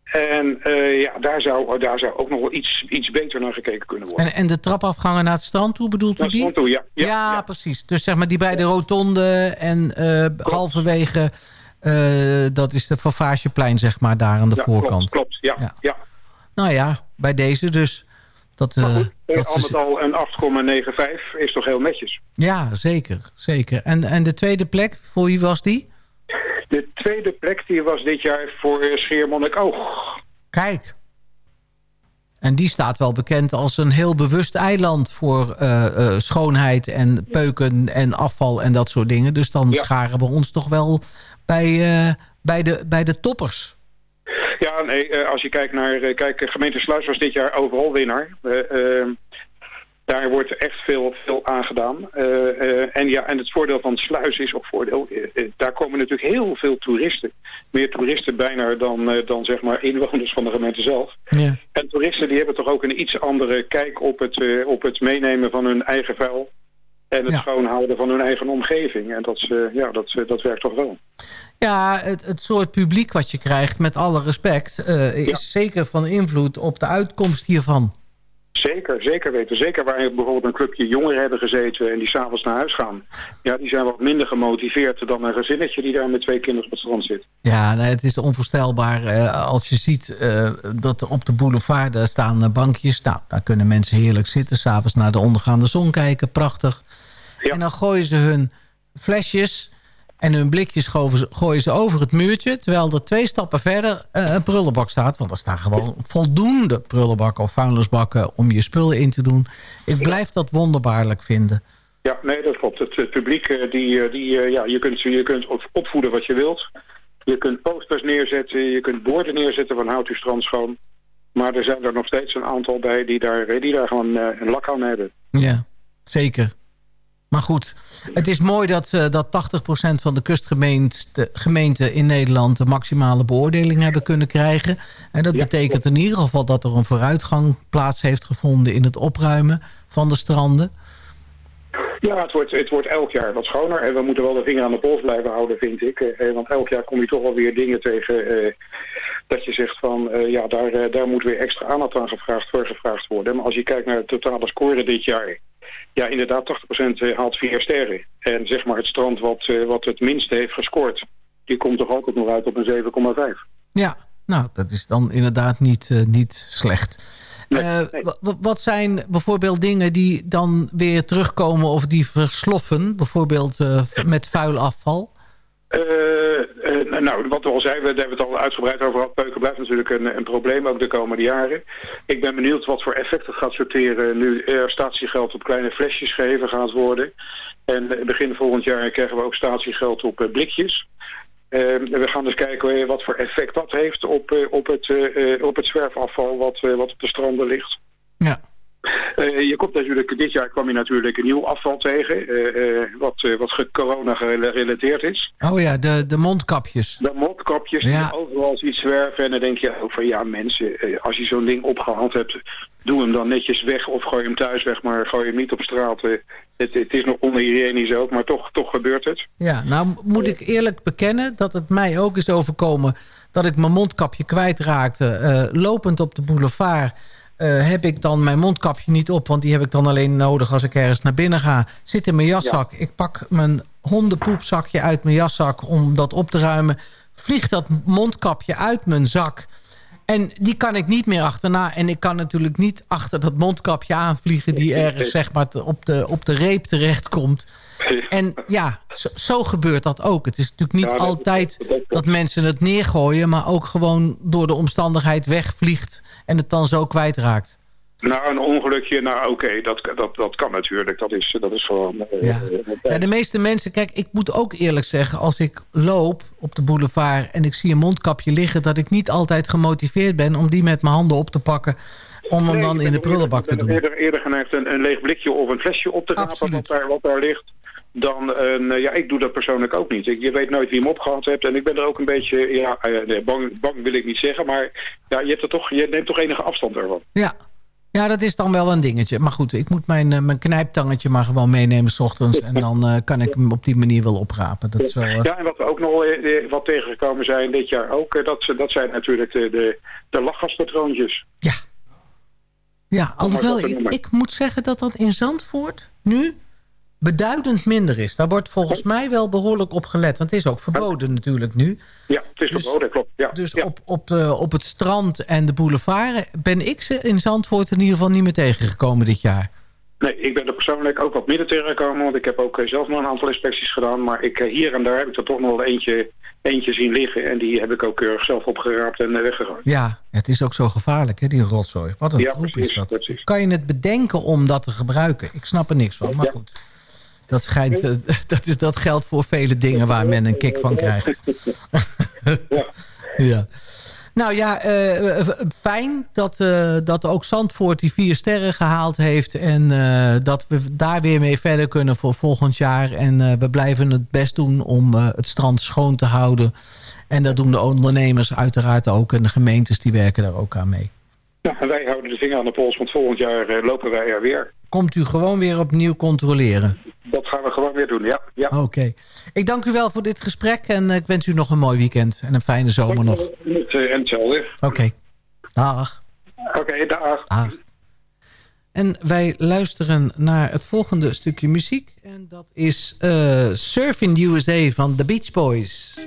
En ja, daar zou, daar zou ook nog wel iets, iets beter naar gekeken kunnen worden. En, en de trapafgangen naar het strand toe, bedoelt u Naar die? toe, ja. Ja, Ja, precies. Dus zeg maar die bij de rotonde en halverwege... eh, dat is de Favageplein, zeg maar, daar aan de Ja, voorkant. Klopt, klopt ja, Ja. ja. Nou ja, bij deze dus. Dat, eh, Eh, dat al is- met al een 8,95 is toch heel netjes. ja, zeker. zeker. En, en de tweede plek, voor wie was die? De tweede plek die was dit jaar voor eh, Schiermonnikoog. Kijk. En die staat wel bekend als een heel bewust eiland voor eh, eh, schoonheid en peuken en afval en dat soort dingen. Dus dan scharen we ons toch wel bij, eh, bij, de, bij de toppers. Ja, nee, als je kijkt naar... kijk, gemeente Sluis was dit jaar overal winnaar. Daar wordt echt veel, veel aangedaan. Eh, eh, en ja, en het voordeel van Sluis is ook voordeel. eh, daar komen natuurlijk heel veel toeristen. Meer toeristen bijna dan, dan zeg maar inwoners van de gemeente zelf. Ja. En toeristen die hebben toch ook een iets andere kijk op het, op het meenemen van hun eigen vuil. En het Ja. schoonhouden van hun eigen omgeving. En dat, ja, dat, dat werkt toch wel. Ja, het, het soort publiek wat je krijgt, met alle respect... is zeker van invloed op de uitkomst hiervan. Zeker, zeker weten. Zeker waar bijvoorbeeld een clubje jongeren hebben gezeten en die s'avonds naar huis gaan. Ja, die zijn wat minder gemotiveerd dan een gezinnetje die daar met twee kinderen op het strand zit. Ja, het is onvoorstelbaar eh, als je ziet eh, dat er op de boulevard daar staan eh, bankjes. Nou, daar kunnen mensen heerlijk zitten. S'avonds naar de ondergaande zon kijken, prachtig. En dan gooien ze hun flesjes en hun blikjes gooien ze, gooien ze over het muurtje. Terwijl er twee stappen verder eh, een prullenbak staat. Want er staan gewoon voldoende prullenbakken of vuilnisbakken om je spullen in te doen. Ik blijf dat wonderbaarlijk vinden. Ja, nee, dat klopt. Het, het publiek, eh, die, eh, die, ja, je kunt, je kunt op- opvoeden wat je wilt. Je kunt posters neerzetten, je kunt borden neerzetten van houd uw strand schoon. Maar er zijn er nog steeds een aantal bij die daar, die daar gewoon een lak aan hebben. Ja, zeker. Maar goed, het is mooi dat, eh, dat 80% van de kustgemeenten gemeenten in Nederland... de maximale beoordeling hebben kunnen krijgen. En dat betekent in ieder geval dat er een vooruitgang plaats heeft gevonden... in het opruimen van de stranden. Ja, het wordt, het wordt elk jaar wat schoner. En we moeten wel de vinger aan de pols blijven houden, vind ik. Eh, want elk jaar kom je toch wel weer dingen tegen... eh, dat je zegt van, eh, ja, daar, eh, daar moet weer extra aandacht aan gevraagd, voor gevraagd worden. Maar als je kijkt naar het totale score dit jaar... Ja, inderdaad, 80% haalt vier sterren. En zeg maar het strand wat, eh, wat het minste heeft gescoord... die komt toch altijd nog uit op een 7,5. Ja, nou, dat is dan inderdaad niet, eh, niet slecht. Eh, wa- wa- wat zijn bijvoorbeeld dingen die dan weer terugkomen of die versloffen? Bijvoorbeeld eh, met vuil afval? Eh, eh, nou, wat we al zeiden, daar hebben we het al uitgebreid over gehad. Peuken blijft natuurlijk een, een probleem, ook de komende jaren. Ik ben benieuwd wat voor effect het gaat sorteren nu er statiegeld op kleine flesjes gegeven gaat worden. En begin volgend jaar krijgen we ook statiegeld op eh, blikjes. Eh, we gaan dus kijken wat voor effect dat heeft op, op, het, op het zwerfafval wat, wat op de stranden ligt. Ja. Eh, je komt natuurlijk, dit jaar kwam je natuurlijk een nieuw afval tegen, eh, wat, wat corona gerelateerd is. Oh ja, de, de mondkapjes. De mondkapjes Ja. die overal ziet zwerven. En dan denk je ook van ja mensen, als je zo'n ding opgehaald hebt, doe hem dan netjes weg of gooi hem thuis weg, maar gooi hem niet op straat. Het, het is nog onhygiënisch ook, maar toch, toch gebeurt het. Ja, nou moet ik eerlijk bekennen dat het mij ook is overkomen... dat ik mijn mondkapje kwijtraakte. Lopend op de boulevard eh, heb ik dan mijn mondkapje niet op... want die heb ik dan alleen nodig als ik ergens naar binnen ga. Zit in mijn jaszak. Ik pak mijn hondenpoepzakje uit mijn jaszak om dat op te ruimen. Vliegt dat mondkapje uit mijn zak... En die kan ik niet meer achterna. En ik kan natuurlijk niet achter dat mondkapje aanvliegen... die ergens zeg maar, op, de, op de reep terechtkomt. En ja, zo, zo gebeurt dat ook. Het is natuurlijk niet Ja, altijd dat mensen het neergooien... maar ook gewoon door de omstandigheid wegvliegt... en het dan zo kwijtraakt. Nou, een ongelukje, nou oké, dat, dat, dat kan natuurlijk. Dat is, dat is gewoon... eh, Ja. eh, Ja, de meeste mensen, kijk, ik moet ook eerlijk zeggen... als ik loop op de boulevard en ik zie een mondkapje liggen... dat ik niet altijd gemotiveerd ben om die met mijn handen op te pakken... om hem dan ik in de prullenbak te doen. Eerder, eerder geneigd een, een leeg blikje of een flesje op te rapen wat daar, wat daar ligt. Dan, een, eh, ja, ik doe dat persoonlijk ook niet. Ik, je weet nooit wie hem opgehad hebt. En ik ben er ook een beetje, ja, eh, nee, bang, bang wil ik niet zeggen. Maar ja, je, hebt er toch, je neemt toch enige afstand ervan. Ja. Ja, dat is dan wel een dingetje. Maar goed, ik moet mijn, eh, mijn knijptangetje maar gewoon meenemen s ochtends... en dan eh, kan ik hem op die manier wel oprapen. Dat is wel... eh, Ja, en wat we ook nog wat tegengekomen zijn dit jaar ook, dat, dat zijn natuurlijk de, de, de lachgaspatroontjes. Ja, alhoewel, dat te ik, ik moet zeggen dat dat in Zandvoort nu beduidend minder is. Daar wordt volgens mij wel behoorlijk op gelet. Want het is ook verboden natuurlijk nu. Ja, het is verboden, klopt. Ja, Dus op, op, eh, op het strand en de boulevard ben ik ze in Zandvoort in ieder geval niet meer tegengekomen dit jaar. Nee, ik ben er persoonlijk ook wat minder tegengekomen, want ik heb ook eh, zelf nog een aantal inspecties gedaan. Maar ik, eh, hier en daar heb ik er toch nog wel eentje, eentje zien liggen. En die heb ik ook keurig zelf opgeraapt en weggegooid. Ja, het is ook zo gevaarlijk, hè, die rotzooi. Wat een Ja, troep is precies, dat. Kan je het bedenken om dat te gebruiken? Ik snap er niks van, maar goed. Dat, schijnt, eh, dat, is, dat geldt voor vele dingen waar men een kick van krijgt. ja. Nou ja, eh, eh, fijn dat, dat ook Zandvoort die vier sterren gehaald heeft. En dat we daar weer mee verder kunnen voor volgend jaar. En we blijven het best doen om het strand schoon te houden. En dat doen de ondernemers uiteraard ook. En de gemeentes die werken daar ook aan mee. En wij houden de vinger aan de pols, want volgend jaar eh, lopen wij er weer. Komt u gewoon weer opnieuw controleren. Dat gaan we gewoon weer doen, ja. ja. Oké. Ik dank u wel voor dit gesprek. En eh, ik wens u nog een mooi weekend. En een fijne zomer nog. Oké. En eh, en hetzelfde. Dag. Oké, dag. Dag. En wij luisteren naar het volgende stukje muziek. En dat is eh Surfing USA van The Beach Boys.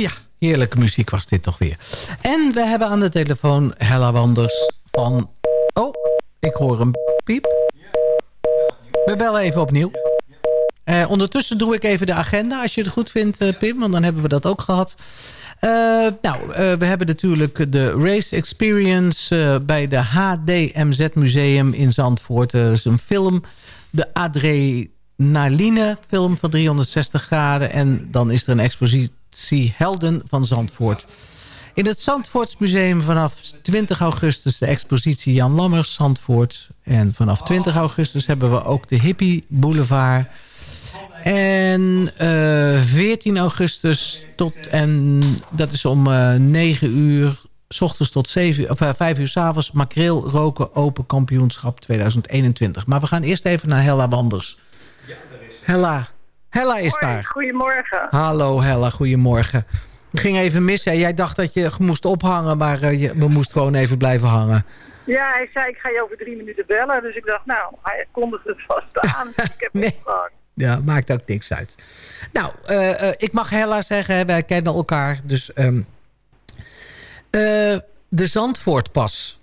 Ja, heerlijke muziek was dit toch weer. En we hebben aan de telefoon Hella Wanders van... Oh, ik hoor een piep. We bellen even opnieuw. Eh, ondertussen doe ik even de agenda, als je het goed vindt, eh, Pim. Want dan hebben we dat ook gehad. Eh, nou, we hebben natuurlijk de Race Experience bij de HDMZ Museum in Zandvoort. Dat is een film. De Adre Naline film van 360 graden. En dan is er een expositie Helden van Zandvoort. In het Zandvoortsmuseum vanaf 20 augustus de expositie Jan Lammers Zandvoort. En vanaf 20 augustus hebben we ook de Hippie Boulevard. En eh 14 augustus tot, en dat is om eh 9 uur, s ochtends tot 7, uur- of, eh, 5 uur s avonds, makreel roken open kampioenschap 2021. Maar we gaan eerst even naar Hella Wanders. Hella, Hella is daar. Goedemorgen. Hallo Hella, goedemorgen. Ging even mis. Hè. Jij dacht dat je moest ophangen, maar eh, je, we moesten gewoon even blijven hangen. Ja, hij zei ik ga je over drie minuten bellen. Dus ik dacht, nou, hij kondigde het vast aan. Dus ik heb Nee. opgehangen. Ja, maakt ook niks uit. Nou, eh, eh, ik mag Hella zeggen, wij kennen elkaar. Dus ehm, eh, de Zandvoortpas.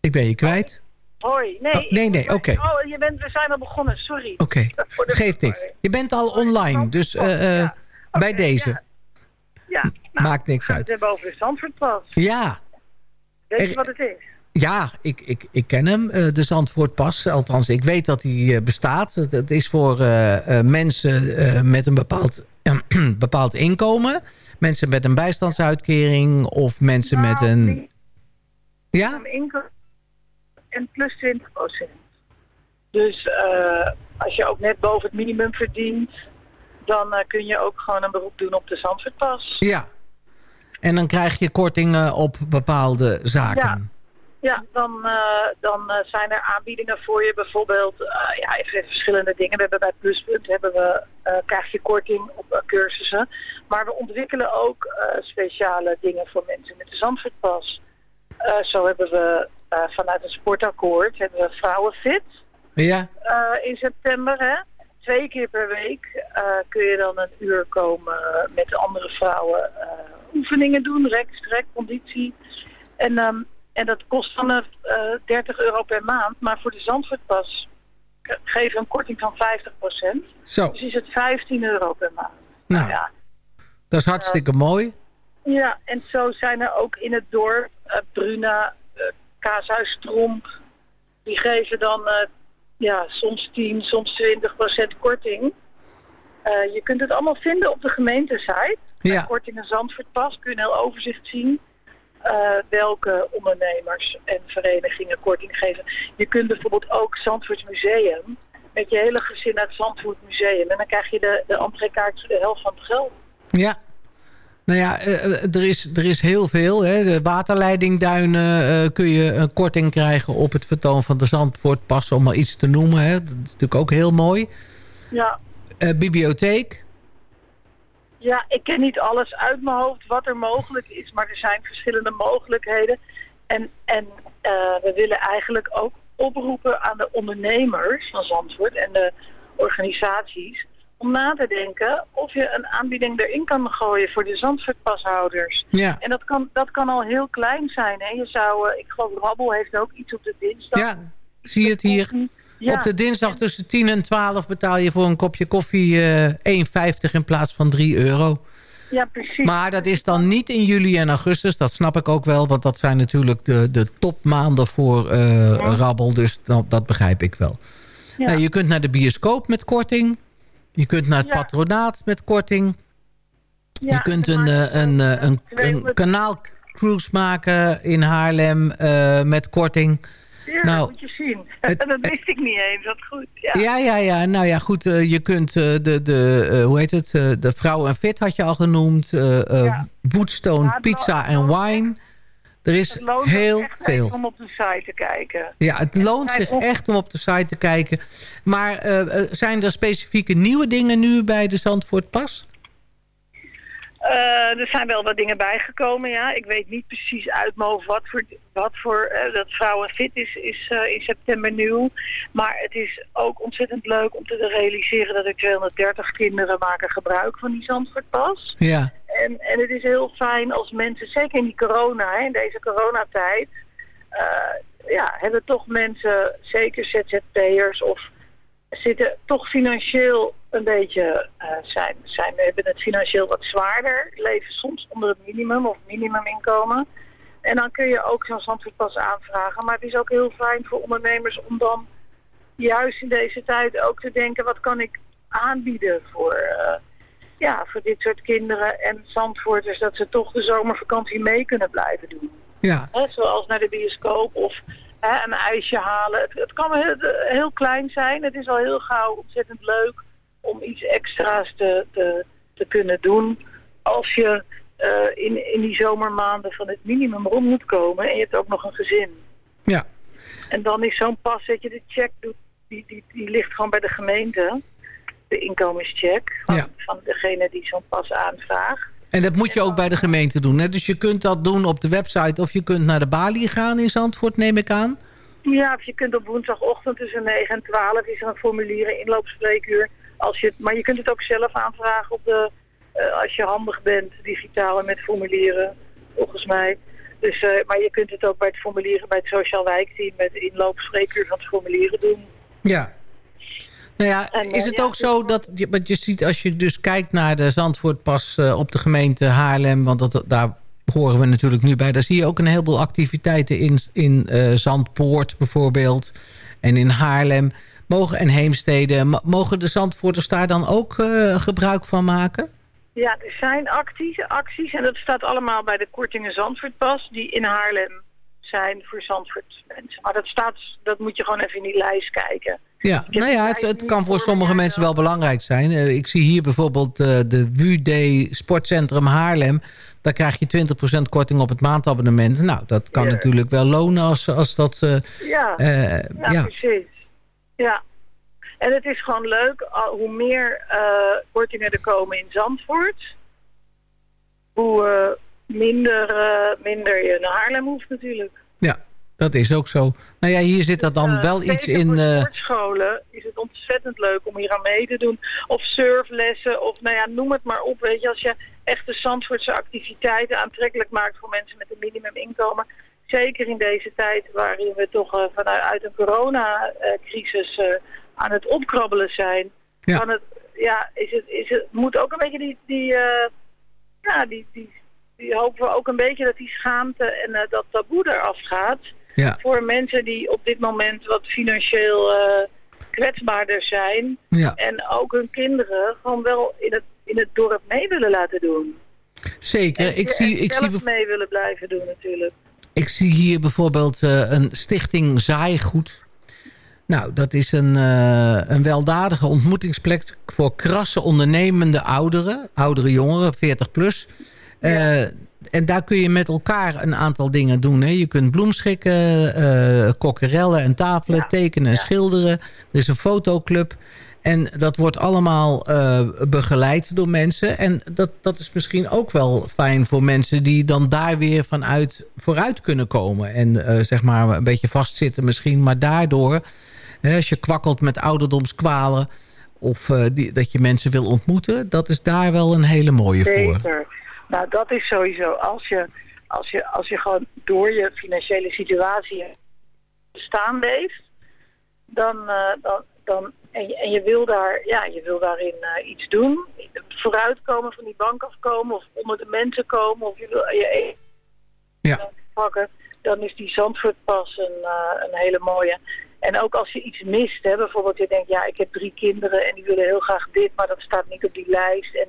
Ik ben je kwijt. Hoi, nee. Oh, nee, nee, oké. Oh, je bent, we zijn al begonnen, sorry. Oké, geeft niks. Je bent al online, dus eh, eh, bij deze. Ja, Maakt niks we uit. het hebben over de Zandvoortpas. Ja, Weet Er- je wat het is? Ja, ik, ik, ik ken hem, eh, de Zandvoortpas. Althans, ik weet dat hij bestaat. Het is voor mensen met een bepaald, bepaald inkomen. Mensen met een bijstandsuitkering of mensen met een... Ja? Een inkomen en plus 20 procent. Dus eh, als je ook net boven het minimum verdient... dan eh, kun je ook gewoon een beroep doen op de Zandvoortpas. Ja. En dan krijg je kortingen op bepaalde zaken. Ja. Ja, dan, eh, dan zijn er aanbiedingen voor je. Bijvoorbeeld, ja, even verschillende dingen. We hebben bij Pluspunt hebben we, krijg je korting op cursussen. Maar we ontwikkelen ook speciale dingen voor mensen met de Zandvoortpas. Zo hebben we vanuit het sportakkoord hebben we Vrouwenfit Ja? eh, in september. Hè? Twee keer per week eh, kun je dan een uur komen met andere vrouwen eh, oefeningen doen, rek, strek, conditie. En, ehm, en dat kost dan eh, 30 euro per maand. Maar voor de Zandvoortpas geven we een korting van 50%. Zo. Dus is het 15 euro per maand. Nou, Ja. dat is hartstikke mooi. Ja, en zo zijn er ook in het dorp eh, Bruna, eh Kaashuis Tromp. Die geven dan eh, ja, soms 10, soms 20 procent korting. Eh, je kunt het allemaal vinden op de gemeentesite. Ja. Bij Kortingen Zandvoortpas kun je een heel overzicht zien. eh, welke ondernemers en verenigingen korting geven. Je kunt bijvoorbeeld ook Zandvoort Museum met je hele gezin naar het Zandvoort Museum. En dan krijg je de, de entreekaartje de helft van het geld. Ja. Nou ja, eh, eh, er, is, er is heel veel. Hè. De waterleidingduinen eh, kun je een korting krijgen op het vertoon van de Zandvoortpas, om maar iets te noemen. Hè. Dat is natuurlijk ook heel mooi. Ja, bibliotheek. Ja, ik ken niet alles uit mijn hoofd wat er mogelijk is, maar er zijn verschillende mogelijkheden. En, en we willen eigenlijk ook oproepen aan de ondernemers van Zandvoort en de organisaties om na te denken of je een aanbieding erin kan gooien voor de Zandvoortpashouders. Ja. En dat kan, dat kan al heel klein zijn. Hè? Je zou, eh, ik geloof Rabbel heeft ook iets op de dinsdag. Ja, zie je het hier? Ja. Op de dinsdag tussen 10 en 12 betaal je voor een kopje koffie eh 1,50 in plaats van 3 euro. Ja, precies. Maar dat is dan niet in juli en augustus. Dat snap ik ook wel, want dat zijn natuurlijk de, de topmaanden voor eh, Rabbel. Dus dat, dat begrijp ik wel. Ja. Nou, je kunt naar de bioscoop met korting. Je kunt naar het Ja. patronaat met korting. Ja, je kunt een, eh, een, eh, een, een 200 kanaalcruise maken in Haarlem eh, met korting. Ja, Nou, dat moet je zien. het- dat wist ik niet eens. Dat goed. Ja. Ja, ja, ja. Nou ja, goed. je kunt de, de hoe heet het? de Vrouw en Fit had je al genoemd. Woodstone Pizza en Wine. Er is Het loont heel echt veel. om op de site te kijken. Ja, het loont zich echt om op de site te kijken. Maar eh, eh, zijn er specifieke nieuwe dingen nu bij de Zandvoort Pas? Eh, er zijn wel wat dingen bijgekomen, ja. Ik weet niet precies uit mijn hoofd wat voor, wat voor dat Vrouwen Fit is, is in september nieuw. Maar het is ook ontzettend leuk om te realiseren dat er 230 kinderen maken gebruik van die Zandvoortpas. Ja. En, en het is heel fijn als mensen, zeker in die corona, hè, in deze coronatijd, eh, ja, hebben toch mensen, zeker ZZP'ers of zitten toch financieel een beetje, eh, zijn, zijn, hebben het financieel wat zwaarder, leven soms onder het minimum of minimuminkomen. En dan kun je ook zo'n zandvoetpas aanvragen. Maar het is ook heel fijn voor ondernemers om dan juist in deze tijd ook te denken, wat kan ik aanbieden voor, eh, ja, voor dit soort kinderen en Zandvoorters, dat ze toch de zomervakantie mee kunnen blijven doen. Ja. Hè, zoals naar de bioscoop of hè, een ijsje halen. Het, het kan heel, heel klein zijn. Het is al heel gauw ontzettend leuk om iets extra's te, te, te kunnen doen. Als je eh, in, in die zomermaanden van het minimum rond moet komen en je hebt ook nog een gezin. Ja. En dan is zo'n pas dat je de check doet, die, die, die ligt gewoon bij de gemeente. De inkomenscheck van, van degene die zo'n pas aanvraagt. En dat moet je ook bij de gemeente doen. Hè? Dus je kunt dat doen op de website of je kunt naar de balie gaan in Zandvoort, neem ik aan. Ja, of je kunt op woensdagochtend tussen 9 en 12 is er een formulier, een inloopspreekuur. Als je, het- maar je kunt het ook zelf aanvragen op de, eh, als je handig bent, digitaal en met formulieren, volgens mij. Dus, eh, maar je kunt het ook bij het formulieren, bij het sociaal wijkteam, met de inloopspreekuur van het formulieren doen. Ja. Nou ja, En, is eh, het ja, ook zo dat... je- Want je ziet als je dus kijkt naar de Zandvoortpas eh, op de gemeente Haarlem... want dat, daar horen we natuurlijk nu bij... daar zie je ook een heleboel activiteiten in, in eh, Zandpoort bijvoorbeeld... en in Haarlem mogen, en Heemstede. Mo- Mogen de Zandvoorters daar dan ook eh, gebruik van maken? Ja, er zijn acties, acties en dat staat allemaal bij de Kortingen Zandvoortpas, die in Haarlem zijn voor Zandvoort mensen. Maar dat staat, dat moet je gewoon even in die lijst kijken. Ja, nou ja, het, het kan voor sommige mensen wel belangrijk zijn. Eh, ik zie hier bijvoorbeeld eh, de WUD Sportcentrum Haarlem. Daar krijg je 20% korting op het maandabonnement. Nou, dat kan natuurlijk wel lonen als, als dat... eh, Ja, ja, ja. precies. Ja. En het is gewoon leuk, hoe meer kortingen er komen in Zandvoort, hoe minder, minder je naar Haarlem hoeft natuurlijk. Dat is ook zo. Nou ja, hier zit er dan wel iets in... Voor eh, sportscholen is het ontzettend leuk om hier aan mee te doen. Of surflessen, of nou ja, noem het maar op. Weet je, als je echte Zandvoortse activiteiten aantrekkelijk maakt voor mensen met een minimuminkomen. Zeker in deze tijd waarin we toch eh, vanuit een coronacrisis eh, aan het opkrabbelen zijn. Ja. Kan het, ja, is het, is het, moet ook een beetje die, die, ja, die, die, die hopen we ook een beetje dat die schaamte en dat taboe eraf gaat. Ja. Voor mensen die op dit moment wat financieel eh, kwetsbaarder zijn. Ja. En ook hun kinderen gewoon wel in het, in het dorp mee willen laten doen. zeker. En Ik zie, ik, zie, zelf mee willen blijven doen natuurlijk. ik zie hier bijvoorbeeld eh, een stichting Zaaigoed. Nou, dat is een, eh, een weldadige ontmoetingsplek voor krasse ondernemende ouderen. Oudere jongeren, 40 plus. En daar kun je met elkaar een aantal dingen doen. Hè. Je kunt bloemschikken, eh kokkerellen en tafelen, tekenen en schilderen. Er is een fotoclub. En dat wordt allemaal eh, begeleid door mensen. En dat, dat is misschien ook wel fijn voor mensen... die dan daar weer vanuit vooruit kunnen komen. En eh, zeg maar een beetje vastzitten misschien. Maar daardoor, hè, als je kwakkelt met ouderdomskwalen... of die, dat je mensen wil ontmoeten... dat is daar wel een hele mooie voor. Nou, dat is sowieso. Als je, als je, als je gewoon door je financiële situatie bestaan leeft, dan, eh, dan, dan en, je, en je wil daar, ja, je wil daarin eh, iets doen, vooruitkomen van die bank afkomen of onder de mensen komen of je wil je ja. pakken, dan is die Zandvoortpas een, eh, een hele mooie. En ook als je iets mist, hè, bijvoorbeeld je denkt, ja, ik heb drie kinderen en die willen heel graag dit, maar dat staat niet op die lijst. En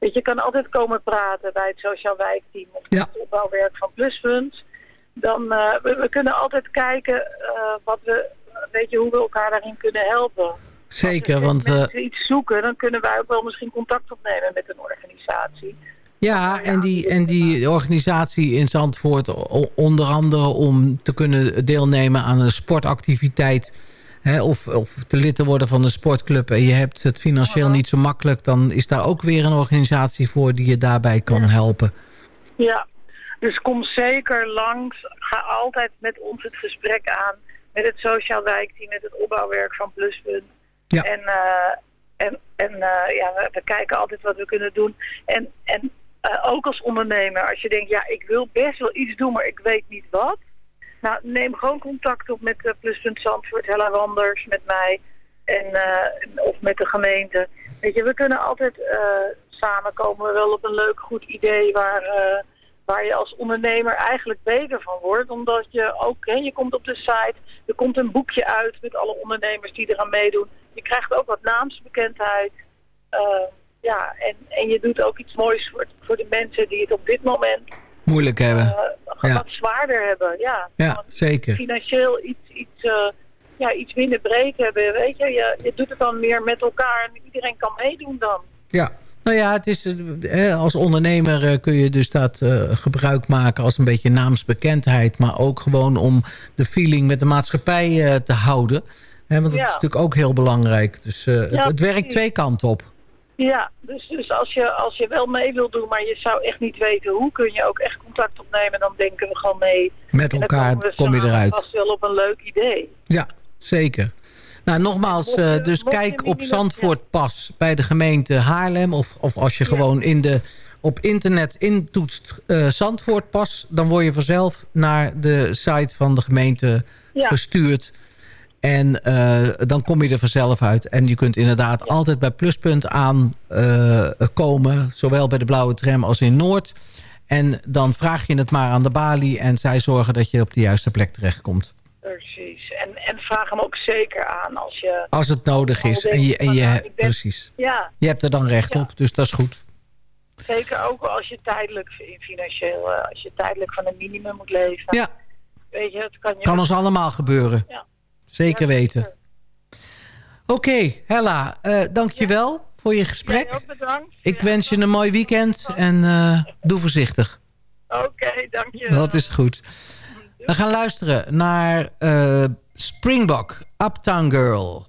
weet je, kan altijd komen praten bij het sociaal wijkteam of het opbouwwerk van Pluspunt. Dan, eh, we, we kunnen altijd kijken eh, wat we, weet je, hoe we elkaar daarin kunnen helpen. Zeker, want... eh, Als we iets zoeken, dan kunnen wij ook wel misschien contact opnemen met een organisatie. Ja, en die, en die organisatie in Zandvoort, onder andere om te kunnen deelnemen aan een sportactiviteit... Hè, of, of te lid te worden van een sportclub en je hebt het financieel niet zo makkelijk... dan is daar ook weer een organisatie voor die je daarbij kan helpen. Ja, dus kom zeker langs. Ga altijd met ons het gesprek aan. Met het sociaal wijkteam, met het opbouwwerk van Pluspunt. Ja. En, eh, en, en eh, ja, we, we kijken altijd wat we kunnen doen. En, en eh, ook als ondernemer, als je denkt, ja, ik wil best wel iets doen, maar ik weet niet wat. Nou, neem gewoon contact op met uh, Pluspunt Zandvoort, Hella Wanders, met mij. En, eh, of met de gemeente. Weet je, we kunnen altijd eh, samen komen we wel op een leuk, goed idee waar, eh, waar je als ondernemer eigenlijk beter van wordt. Omdat je ook, hè, je komt op de site, er komt een boekje uit met alle ondernemers die eraan meedoen. Je krijgt ook wat naamsbekendheid. Eh, ja, en, en je doet ook iets moois voor, voor de mensen die het op dit moment Moeilijk hebben. eh, Ja. wat zwaarder hebben. Ja, Ja, zeker. financieel iets, iets, eh, ja, iets minder breed hebben. Weet je? je, je doet het dan meer met elkaar en iedereen kan meedoen dan. Ja, nou ja, het is, eh, als ondernemer kun je dus dat gebruik maken als een beetje naamsbekendheid. Maar ook gewoon om de feeling met de maatschappij te houden. Want dat Ja. is natuurlijk ook heel belangrijk. Dus het, Ja, het werkt twee kanten op. Ja, dus, dus als, je, als je wel mee wil doen, maar je zou echt niet weten hoe, kun je ook echt contact opnemen. Dan denken we gewoon mee. Met elkaar kom je eruit. vast wel op een leuk idee. Ja, zeker. Nou, nogmaals, Mocht eh, dus kijk op minimum- Zandvoort pas bij de gemeente Haarlem. Of, of als je gewoon in de, op internet intoetst eh Zandvoort pas... dan word je vanzelf naar de site van de gemeente Ja. gestuurd. En eh, dan kom je er vanzelf uit. En je kunt inderdaad altijd bij Pluspunt aankomen. zowel bij de Blauwe Tram als in Noord. En dan vraag je het maar aan de balie. En zij zorgen dat je op de juiste plek terechtkomt. Precies. En, en vraag hem ook zeker aan als je... Als het nodig is. En je, en je, nou, ben- precies. Ja, Je hebt er dan recht op, dus dat is goed. zeker ook als je tijdelijk financieel, eh, als je tijdelijk van een minimum moet leven. Ja. Weet je, het kan je Kan ons allemaal gebeuren. Ja. Zeker weten. Oké, Hella, eh dankjewel voor je gesprek. Jij ook bedankt. Ik wens je een mooi weekend en eh, doe voorzichtig. Oké, dankjewel. Dat is goed. We gaan luisteren naar eh, Springbok, Uptown Girl.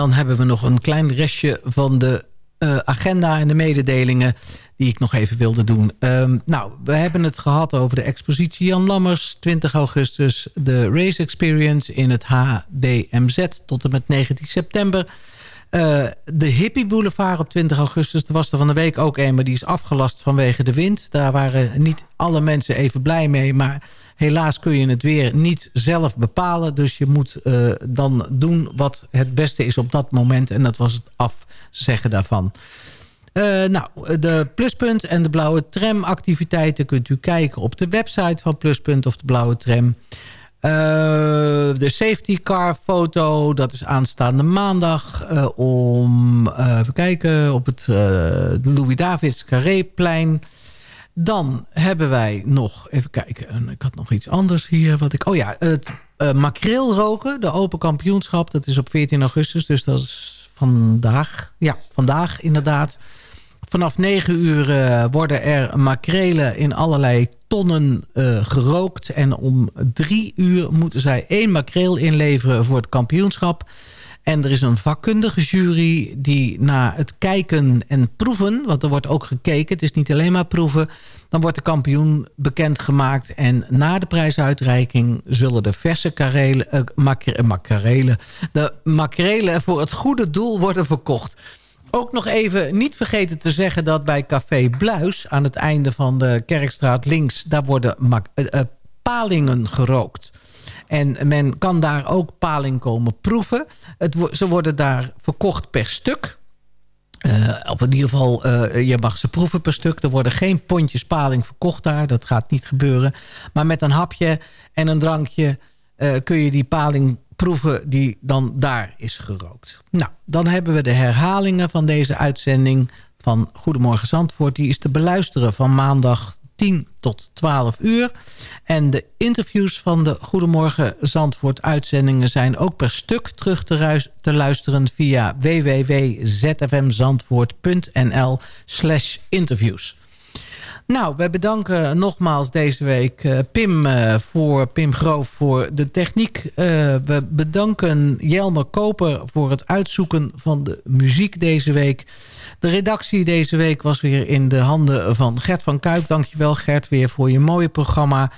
Dan hebben we nog een klein restje van de eh, agenda en de mededelingen die ik nog even wilde doen. Ehm, nou, we hebben het gehad over de expositie Jan Lammers, 20 augustus. De Race Experience in het HDMZ tot en met 19 september. Eh, de Hippie Boulevard op 20 augustus. Er was er van de week ook een, maar die is afgelast vanwege de wind. Daar waren niet alle mensen even blij mee. Maar helaas kun je het weer niet zelf bepalen. Dus je moet eh, dan doen wat het beste is op dat moment. En dat was het afzeggen daarvan. Eh, nou, de Pluspunt en de Blauwe Tram activiteiten kunt u kijken op de website van Pluspunt of de Blauwe Tram. Eh, de safety car foto, dat is aanstaande maandag eh, om, eh, even kijken, op het Louis Davids Carréplein. Dan hebben wij nog, even kijken, ik had nog iets anders hier. Wat ik, oh ja, het makreel roken, de open kampioenschap, dat is op 14 augustus, dus dat is vandaag. Ja, vandaag inderdaad. Vanaf 9 uur uh, worden er makrelen in allerlei tonnen uh, gerookt. En om 3 uur moeten zij één makreel inleveren voor het kampioenschap. En er is een vakkundige jury die na het kijken en proeven... want er wordt ook gekeken, het is niet alleen maar proeven... dan wordt de kampioen bekendgemaakt. En na de prijsuitreiking zullen de verse karelen, uh, makrelen... de makrelen voor het goede doel worden verkocht. Ook nog even niet vergeten te zeggen dat bij Café Bluis... aan het einde van de Kerkstraat links... daar worden uh, uh, palingen gerookt. En men kan daar ook paling komen proeven. Het, ze worden daar verkocht per stuk. Uh, of in ieder geval, je mag ze proeven per stuk. Er worden geen pondjes paling verkocht daar. Dat gaat niet gebeuren. Maar met een hapje en een drankje... Kun je die paling proeven die dan daar is gerookt. Nou, dan hebben we de herhalingen van deze uitzending van Goedemorgen Zandvoort. Die is te beluisteren van maandag 10 tot 12 uur. En de interviews van de Goedemorgen Zandvoort uitzendingen... zijn ook per stuk terug te, te luisteren via www.zfmzandvoort.nl slash interviews. Nou, we bedanken nogmaals deze week uh, Pim, uh, voor, Pim Groof voor de techniek. Uh, we bedanken Jelmer Koper voor het uitzoeken van de muziek deze week. De redactie deze week was weer in de handen van Gert van Kuip. Dankjewel Gert weer voor je mooie programma.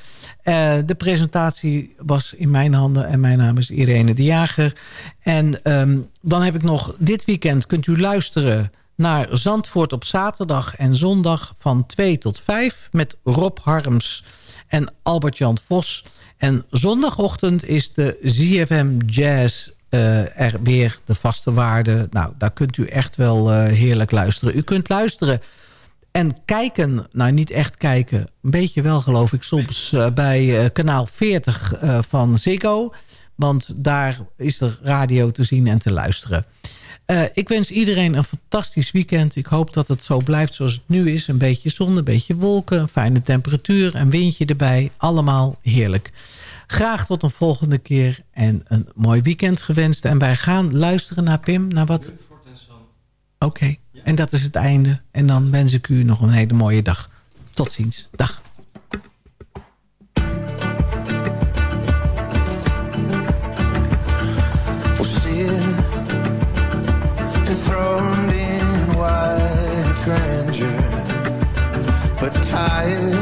de presentatie was in mijn handen en mijn naam is Irene de Jager. En um, dan heb ik nog dit weekend, kunt u luisteren naar Zandvoort op zaterdag en zondag van 2 tot 5... met Rob Harms en Albert-Jan Vos. En zondagochtend is de ZFM Jazz uh, er weer de vaste waarde. Nou, daar kunt u echt wel uh, heerlijk luisteren. U kunt luisteren en kijken, nou niet echt kijken... een beetje wel geloof ik soms uh, bij kanaal 40 van Ziggo... want daar is de radio te zien en te luisteren. Uh, ik wens iedereen een fantastisch weekend. Ik hoop dat het zo blijft zoals het nu is. Een beetje zon, een beetje wolken, een fijne temperatuur, een windje erbij. Allemaal heerlijk. Graag tot een volgende keer en een mooi weekend gewenst. En wij gaan luisteren naar Pim, naar wat... Oké, en dat is het einde. En dan wens ik u nog een hele mooie dag. Tot ziens. Dag. But tired.